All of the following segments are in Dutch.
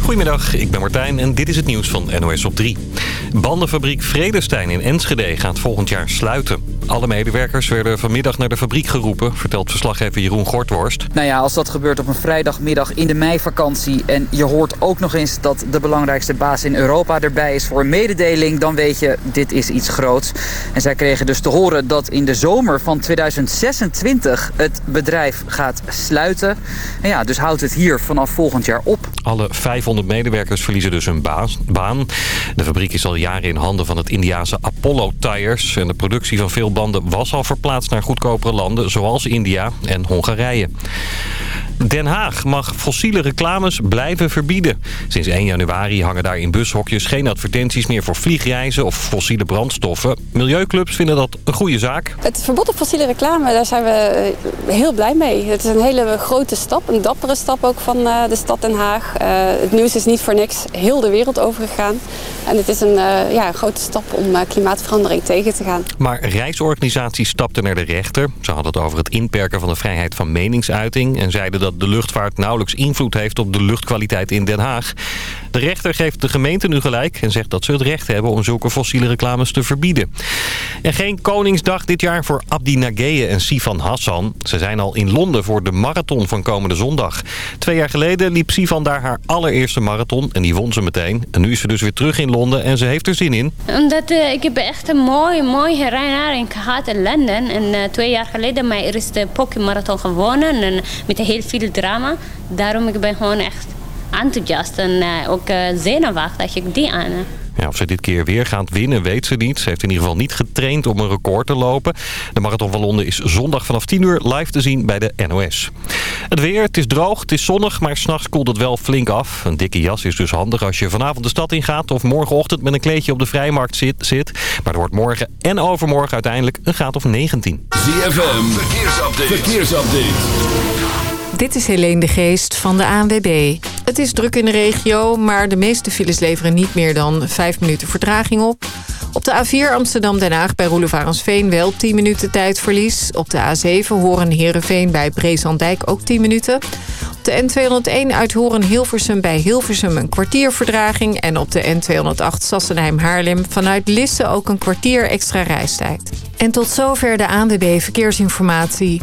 Goedemiddag, ik ben Martijn en dit is het nieuws van NOS op 3. Bandenfabriek Vredestein in Enschede gaat volgend jaar sluiten. Alle medewerkers werden vanmiddag naar de fabriek geroepen, vertelt verslaggever Jeroen Gortworst. Nou ja, als dat gebeurt op een vrijdagmiddag in de meivakantie... en je hoort ook nog eens dat de belangrijkste baas in Europa erbij is voor een mededeling... dan weet je, dit is iets groots. En zij kregen dus te horen dat in de zomer van 2026 het bedrijf gaat sluiten. En ja, dus houdt het hier vanaf volgend jaar op. Alle 500 medewerkers verliezen dus hun baan. De fabriek is al jaren in handen van het Indiase Apollo Tires... en de productie van veel banden was al verplaatst naar goedkopere landen... zoals India en Hongarije. Den Haag mag fossiele reclames blijven verbieden. Sinds 1 januari hangen daar in bushokjes geen advertenties meer voor vliegreizen of fossiele brandstoffen. Milieuclubs vinden dat een goede zaak. Het verbod op fossiele reclame, daar zijn we eh, heel blij mee. Het is een hele grote stap, een dappere stap ook van eh, de stad Den Haag. Uh, het nieuws is niet voor niks heel de wereld overgegaan. En het is een, uh, ja, een grote stap om klimaatverandering tegen te gaan. Maar reisorganisaties stapten naar de rechter. Ze hadden het over het inperken van de vrijheid van meningsuiting... en zeiden dat dat de luchtvaart nauwelijks invloed heeft op de luchtkwaliteit in Den Haag. De rechter geeft de gemeente nu gelijk en zegt dat ze het recht hebben om zulke fossiele reclames te verbieden. En geen Koningsdag dit jaar voor Abdi Nageye en Sifan Hassan. Ze zijn al in Londen voor de marathon van komende zondag. Twee jaar geleden liep Sifan daar haar allereerste marathon en die won ze meteen. En nu is ze dus weer terug in Londen en ze heeft er zin in. Omdat uh, ik heb echt een mooie, mooie herinnering gehad in Londen. En uh, twee jaar geleden mijn eerste Pokémon-marathon gewonnen. En met heel veel drama. Daarom ik ben gewoon echt enthousiast en uh, ook uh, zenuwachtig dat ik die aan ja, of ze dit keer weer gaat winnen, weet ze niet. Ze heeft in ieder geval niet getraind om een record te lopen. De Marathon van Londen is zondag vanaf 10 uur live te zien bij de NOS. Het weer, het is droog, het is zonnig, maar s'nachts koelt het wel flink af. Een dikke jas is dus handig als je vanavond de stad ingaat... of morgenochtend met een kleedje op de vrijmarkt zit. zit. Maar er wordt morgen en overmorgen uiteindelijk een graad of 19. ZFM, verkeersupdate. verkeersupdate. Dit is Helene de Geest van de ANWB. Het is druk in de regio, maar de meeste files leveren niet meer dan 5 minuten vertraging op. Op de A4 Amsterdam-Den Haag bij Roelevarensveen wel 10 minuten tijdverlies. Op de A7 Horen-Herenveen bij Brezandijk ook 10 minuten. Op de N201 uit Horen-Hilversum bij Hilversum een kwartier verdraging. En op de N208 Sassenheim-Haarlem vanuit Lisse ook een kwartier extra reistijd. En tot zover de ANWB Verkeersinformatie.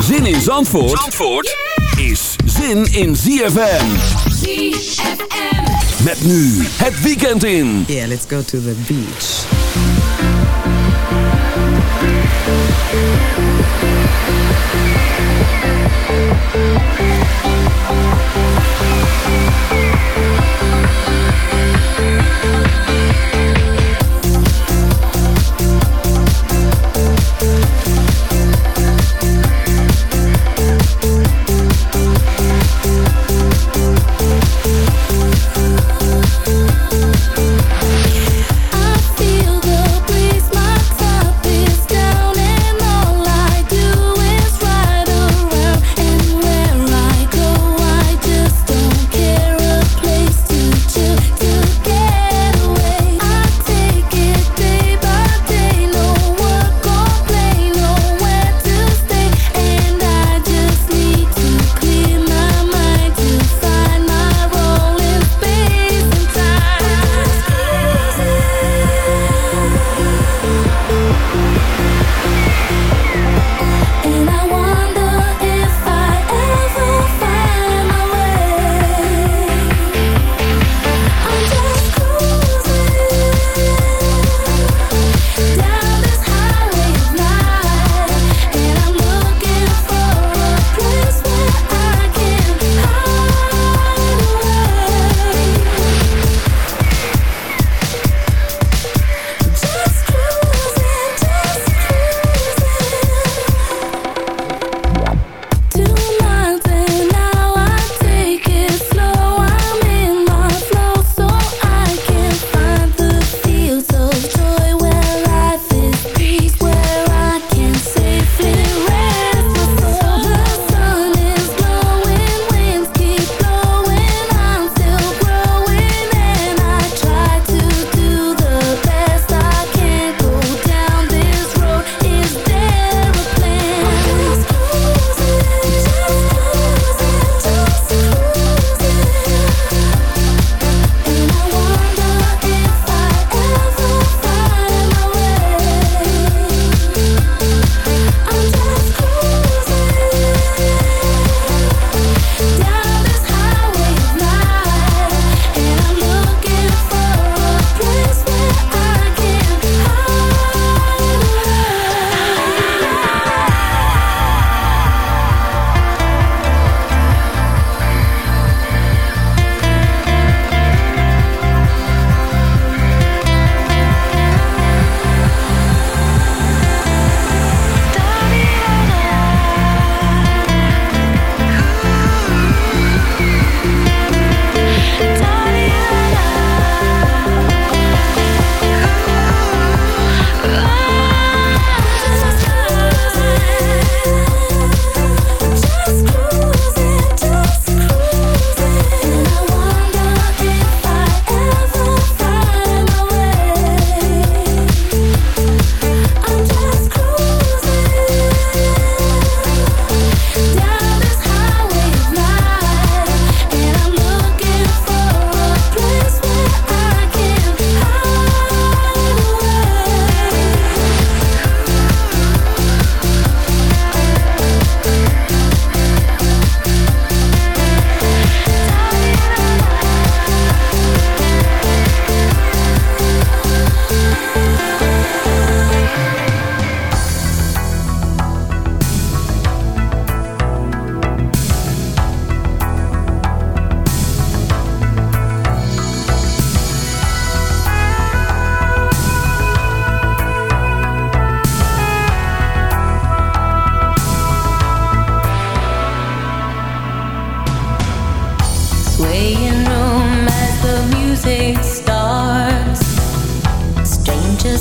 Zin in Zandvoort, Zandvoort yeah! is zin in ZFM. ZFM. Met nu het weekend in. Yeah, let's go to the beach.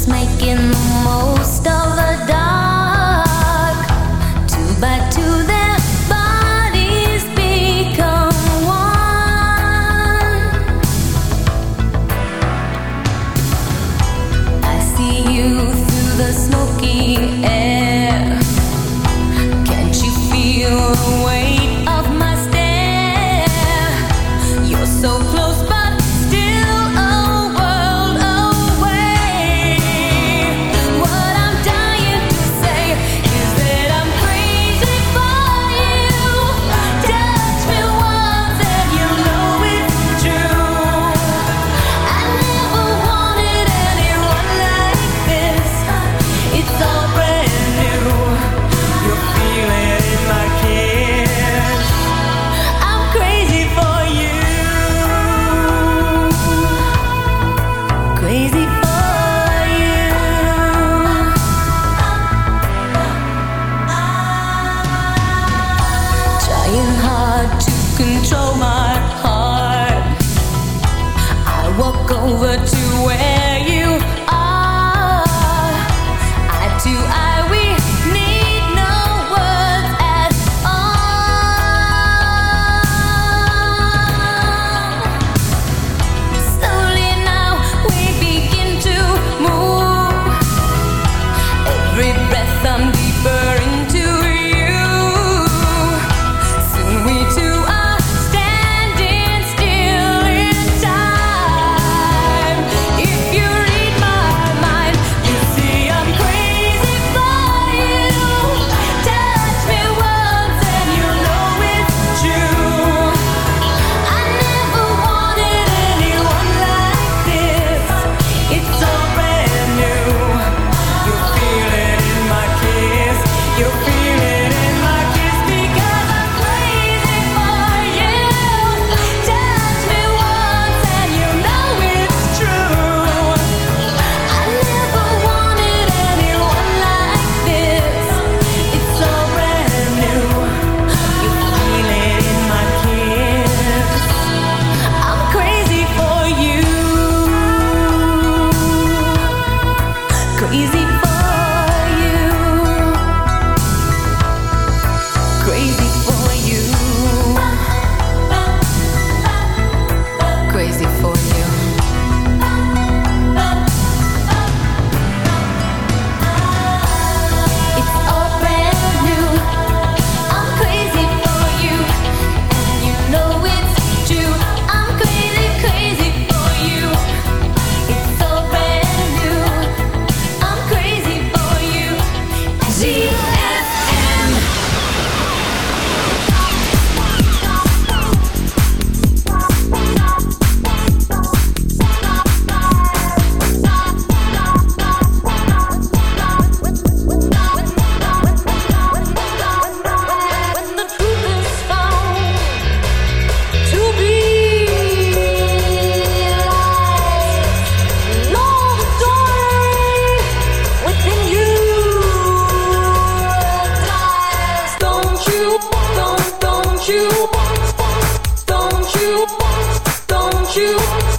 making the most of the dark. Two by two. you, don't you, don't you.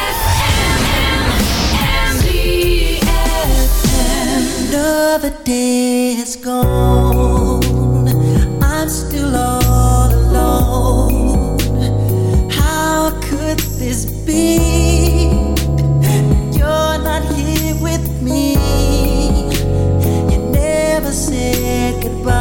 Another day is gone. I'm still all alone. How could this be? You're not here with me. You never said goodbye.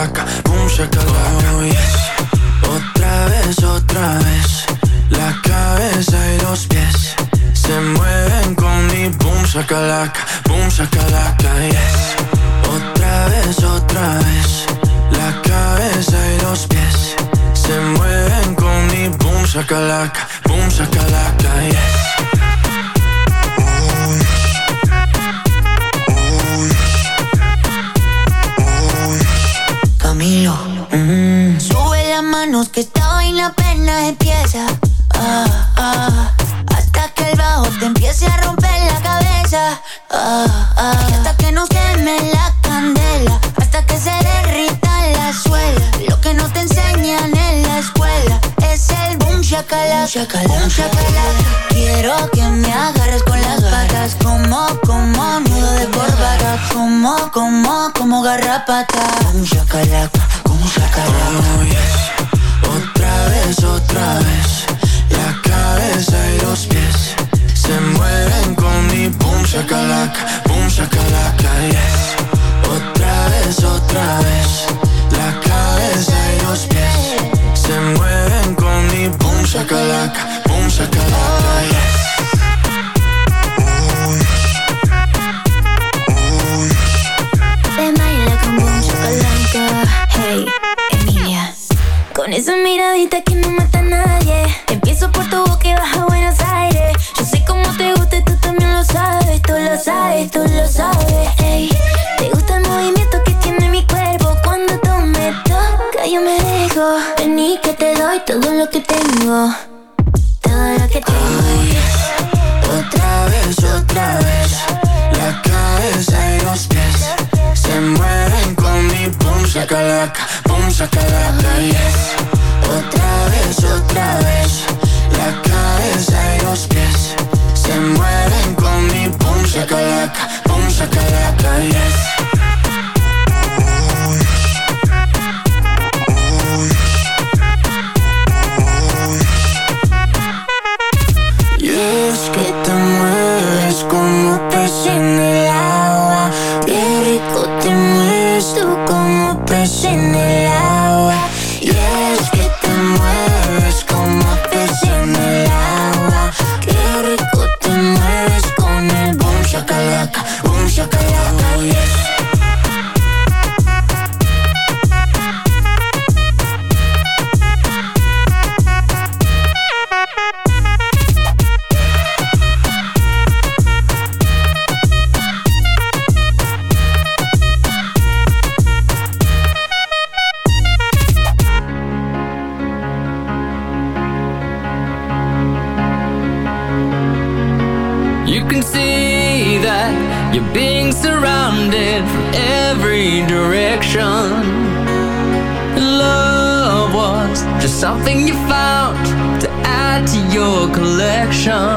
собака ocean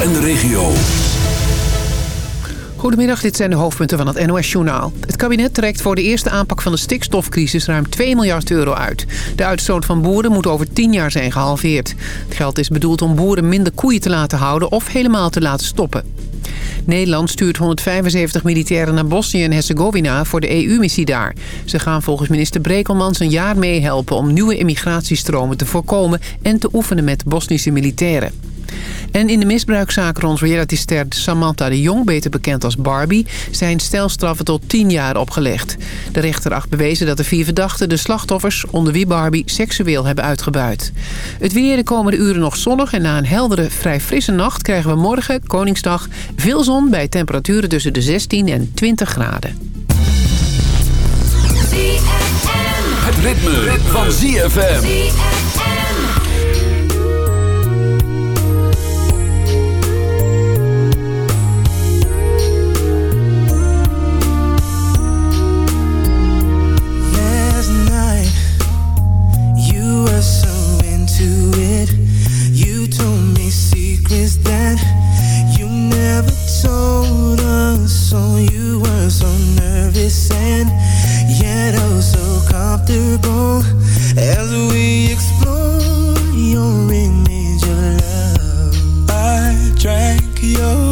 En de regio. Goedemiddag, dit zijn de hoofdpunten van het NOS-journaal. Het kabinet trekt voor de eerste aanpak van de stikstofcrisis ruim 2 miljard euro uit. De uitstoot van boeren moet over 10 jaar zijn gehalveerd. Het geld is bedoeld om boeren minder koeien te laten houden of helemaal te laten stoppen. Nederland stuurt 175 militairen naar Bosnië en Herzegovina voor de EU-missie daar. Ze gaan volgens minister Brekelmans een jaar meehelpen om nieuwe immigratiestromen te voorkomen en te oefenen met Bosnische militairen. En in de misbruikzaak rond realityster Samantha de Jong, beter bekend als Barbie, zijn stelstraffen tot 10 jaar opgelegd. De rechter acht bewezen dat de vier verdachten de slachtoffers, onder wie Barbie, seksueel hebben uitgebuit. Het weer de komende uren nog zonnig en na een heldere, vrij frisse nacht krijgen we morgen, Koningsdag, veel zon bij temperaturen tussen de 16 en 20 graden. Het ritme, van ZFM. Secrets that you never told us. So you were so nervous and yet oh so comfortable as we explored your image of love. I drank your